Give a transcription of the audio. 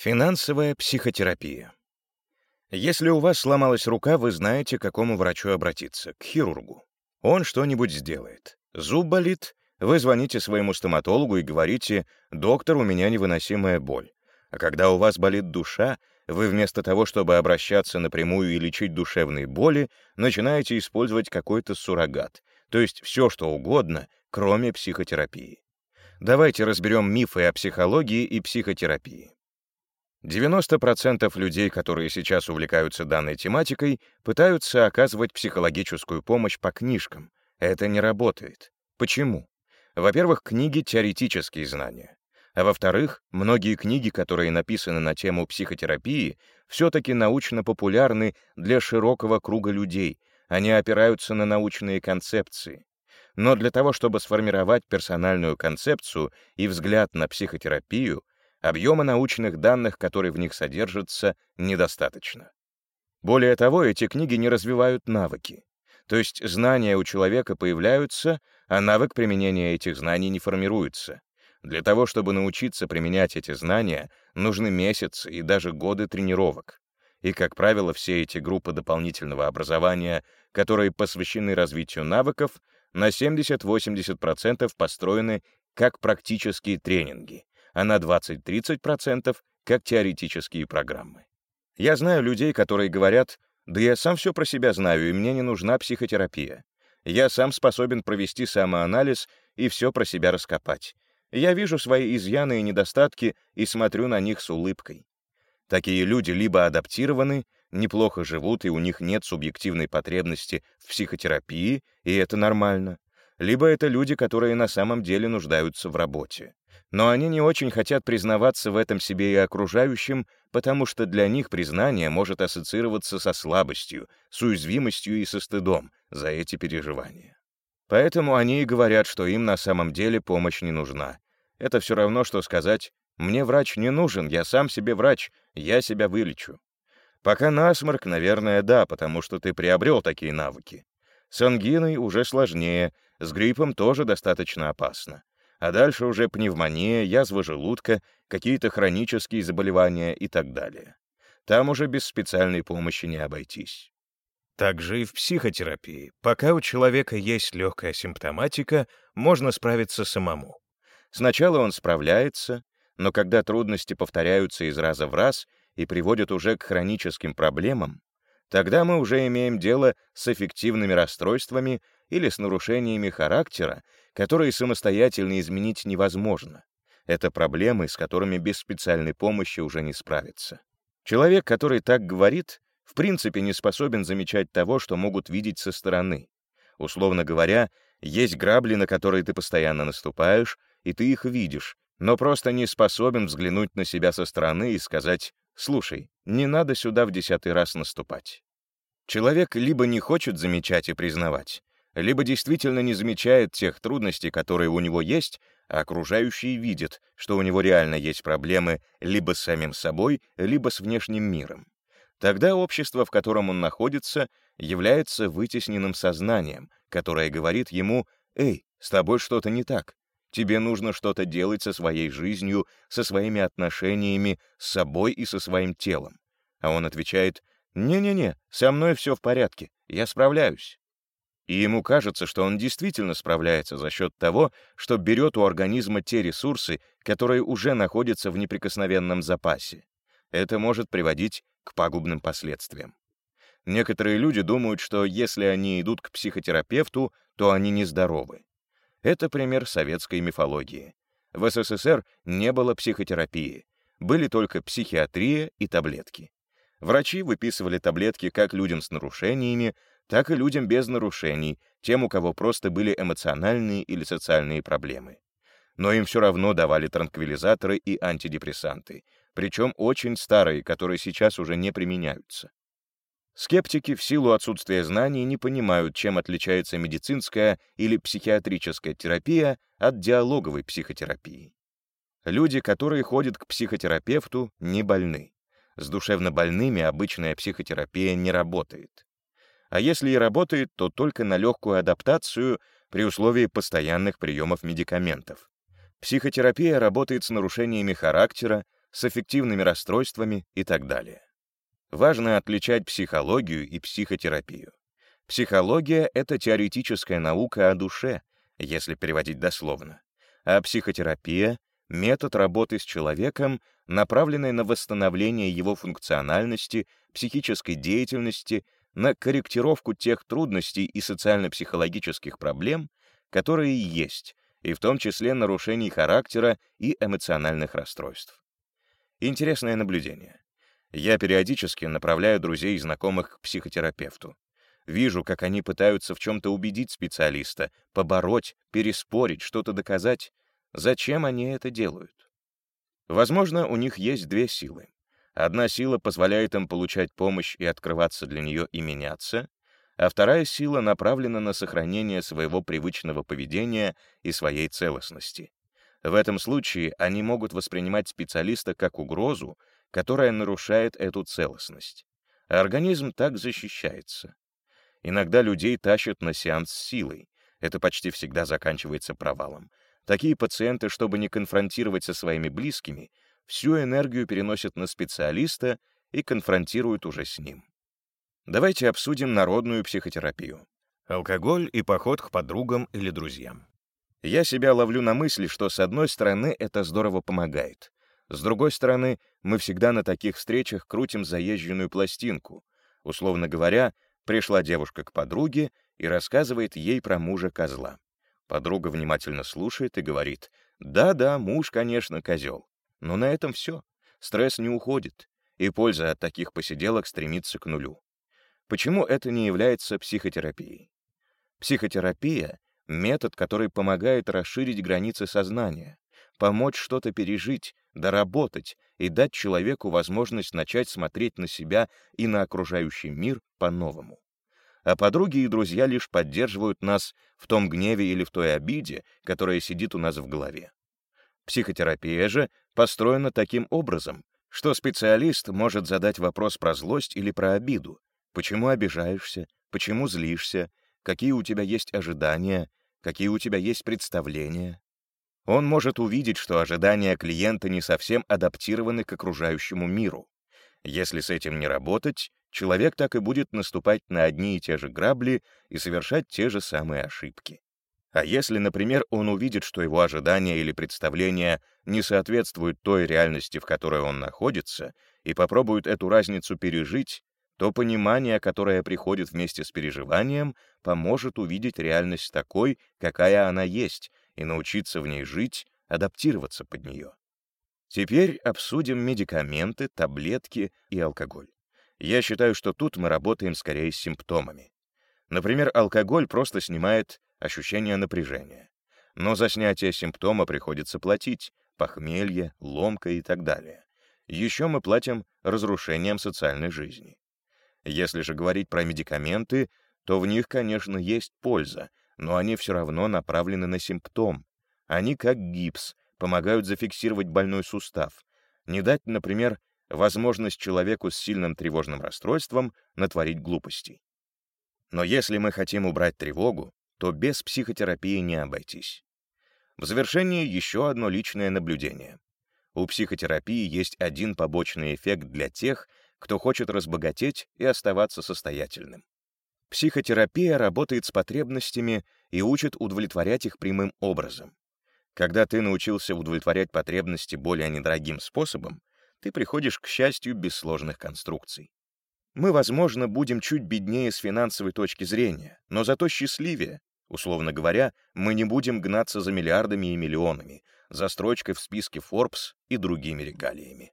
Финансовая психотерапия. Если у вас сломалась рука, вы знаете, к какому врачу обратиться, к хирургу. Он что-нибудь сделает. Зуб болит, вы звоните своему стоматологу и говорите, «Доктор, у меня невыносимая боль». А когда у вас болит душа, вы вместо того, чтобы обращаться напрямую и лечить душевные боли, начинаете использовать какой-то суррогат, то есть все, что угодно, кроме психотерапии. Давайте разберем мифы о психологии и психотерапии. 90% людей, которые сейчас увлекаются данной тематикой, пытаются оказывать психологическую помощь по книжкам. Это не работает. Почему? Во-первых, книги — теоретические знания. А во-вторых, многие книги, которые написаны на тему психотерапии, все-таки научно-популярны для широкого круга людей, они опираются на научные концепции. Но для того, чтобы сформировать персональную концепцию и взгляд на психотерапию, объема научных данных, которые в них содержатся, недостаточно. Более того, эти книги не развивают навыки. То есть знания у человека появляются, а навык применения этих знаний не формируется. Для того, чтобы научиться применять эти знания, нужны месяцы и даже годы тренировок. И, как правило, все эти группы дополнительного образования, которые посвящены развитию навыков, на 70-80% построены как практические тренинги, а на 20-30% как теоретические программы. Я знаю людей, которые говорят, да я сам все про себя знаю, и мне не нужна психотерапия. Я сам способен провести самоанализ и все про себя раскопать. Я вижу свои изъяны и недостатки и смотрю на них с улыбкой. Такие люди либо адаптированы, неплохо живут, и у них нет субъективной потребности в психотерапии, и это нормально, либо это люди, которые на самом деле нуждаются в работе но они не очень хотят признаваться в этом себе и окружающим, потому что для них признание может ассоциироваться со слабостью, с уязвимостью и со стыдом за эти переживания. Поэтому они и говорят, что им на самом деле помощь не нужна. Это все равно, что сказать «мне врач не нужен, я сам себе врач, я себя вылечу». Пока насморк, наверное, да, потому что ты приобрел такие навыки. С ангиной уже сложнее, с гриппом тоже достаточно опасно а дальше уже пневмония, язва желудка, какие-то хронические заболевания и так далее. Там уже без специальной помощи не обойтись. Также и в психотерапии. Пока у человека есть легкая симптоматика, можно справиться самому. Сначала он справляется, но когда трудности повторяются из раза в раз и приводят уже к хроническим проблемам, тогда мы уже имеем дело с эффективными расстройствами или с нарушениями характера, которые самостоятельно изменить невозможно. Это проблемы, с которыми без специальной помощи уже не справиться. Человек, который так говорит, в принципе не способен замечать того, что могут видеть со стороны. Условно говоря, есть грабли, на которые ты постоянно наступаешь, и ты их видишь, но просто не способен взглянуть на себя со стороны и сказать «Слушай, не надо сюда в десятый раз наступать». Человек либо не хочет замечать и признавать, либо действительно не замечает тех трудностей, которые у него есть, а окружающие видят, что у него реально есть проблемы либо с самим собой, либо с внешним миром. Тогда общество, в котором он находится, является вытесненным сознанием, которое говорит ему «Эй, с тобой что-то не так. Тебе нужно что-то делать со своей жизнью, со своими отношениями, с собой и со своим телом». А он отвечает «Не-не-не, со мной все в порядке, я справляюсь». И ему кажется, что он действительно справляется за счет того, что берет у организма те ресурсы, которые уже находятся в неприкосновенном запасе. Это может приводить к пагубным последствиям. Некоторые люди думают, что если они идут к психотерапевту, то они нездоровы. Это пример советской мифологии. В СССР не было психотерапии, были только психиатрия и таблетки. Врачи выписывали таблетки как людям с нарушениями, так и людям без нарушений, тем, у кого просто были эмоциональные или социальные проблемы. Но им все равно давали транквилизаторы и антидепрессанты, причем очень старые, которые сейчас уже не применяются. Скептики в силу отсутствия знаний не понимают, чем отличается медицинская или психиатрическая терапия от диалоговой психотерапии. Люди, которые ходят к психотерапевту, не больны. С душевнобольными обычная психотерапия не работает а если и работает, то только на легкую адаптацию при условии постоянных приемов медикаментов. Психотерапия работает с нарушениями характера, с эффективными расстройствами и так далее. Важно отличать психологию и психотерапию. Психология — это теоретическая наука о душе, если переводить дословно, а психотерапия — метод работы с человеком, направленный на восстановление его функциональности, психической деятельности, на корректировку тех трудностей и социально-психологических проблем, которые есть, и в том числе нарушений характера и эмоциональных расстройств. Интересное наблюдение. Я периодически направляю друзей и знакомых к психотерапевту. Вижу, как они пытаются в чем-то убедить специалиста, побороть, переспорить, что-то доказать. Зачем они это делают? Возможно, у них есть две силы. Одна сила позволяет им получать помощь и открываться для нее и меняться, а вторая сила направлена на сохранение своего привычного поведения и своей целостности. В этом случае они могут воспринимать специалиста как угрозу, которая нарушает эту целостность. А организм так защищается. Иногда людей тащат на сеанс силой. Это почти всегда заканчивается провалом. Такие пациенты, чтобы не конфронтировать со своими близкими, всю энергию переносят на специалиста и конфронтируют уже с ним. Давайте обсудим народную психотерапию. Алкоголь и поход к подругам или друзьям. Я себя ловлю на мысли, что с одной стороны это здорово помогает. С другой стороны, мы всегда на таких встречах крутим заезженную пластинку. Условно говоря, Пришла девушка к подруге и рассказывает ей про мужа-козла. Подруга внимательно слушает и говорит, «Да-да, муж, конечно, козел. Но на этом все. Стресс не уходит, и польза от таких посиделок стремится к нулю. Почему это не является психотерапией? Психотерапия — метод, который помогает расширить границы сознания, помочь что-то пережить, доработать и дать человеку возможность начать смотреть на себя и на окружающий мир по-новому. А подруги и друзья лишь поддерживают нас в том гневе или в той обиде, которая сидит у нас в голове. Психотерапия же построена таким образом, что специалист может задать вопрос про злость или про обиду. Почему обижаешься? Почему злишься? Какие у тебя есть ожидания? Какие у тебя есть представления? Он может увидеть, что ожидания клиента не совсем адаптированы к окружающему миру. Если с этим не работать, человек так и будет наступать на одни и те же грабли и совершать те же самые ошибки. А если, например, он увидит, что его ожидания или представления не соответствуют той реальности, в которой он находится, и попробует эту разницу пережить, то понимание, которое приходит вместе с переживанием, поможет увидеть реальность такой, какая она есть, и научиться в ней жить, адаптироваться под нее. Теперь обсудим медикаменты, таблетки и алкоголь. Я считаю, что тут мы работаем скорее с симптомами. Например, алкоголь просто снимает ощущение напряжения. Но за снятие симптома приходится платить, похмелье, ломка и так далее. Еще мы платим разрушением социальной жизни. Если же говорить про медикаменты, то в них, конечно, есть польза, но они все равно направлены на симптом. Они, как гипс, помогают зафиксировать больной сустав, не дать, например, возможность человеку с сильным тревожным расстройством натворить глупостей. Но если мы хотим убрать тревогу, то без психотерапии не обойтись. В завершение еще одно личное наблюдение. У психотерапии есть один побочный эффект для тех, кто хочет разбогатеть и оставаться состоятельным. Психотерапия работает с потребностями и учит удовлетворять их прямым образом. Когда ты научился удовлетворять потребности более недорогим способом, ты приходишь к счастью без сложных конструкций. Мы, возможно, будем чуть беднее с финансовой точки зрения, но зато счастливее. Условно говоря, мы не будем гнаться за миллиардами и миллионами, за строчкой в списке Forbes и другими регалиями.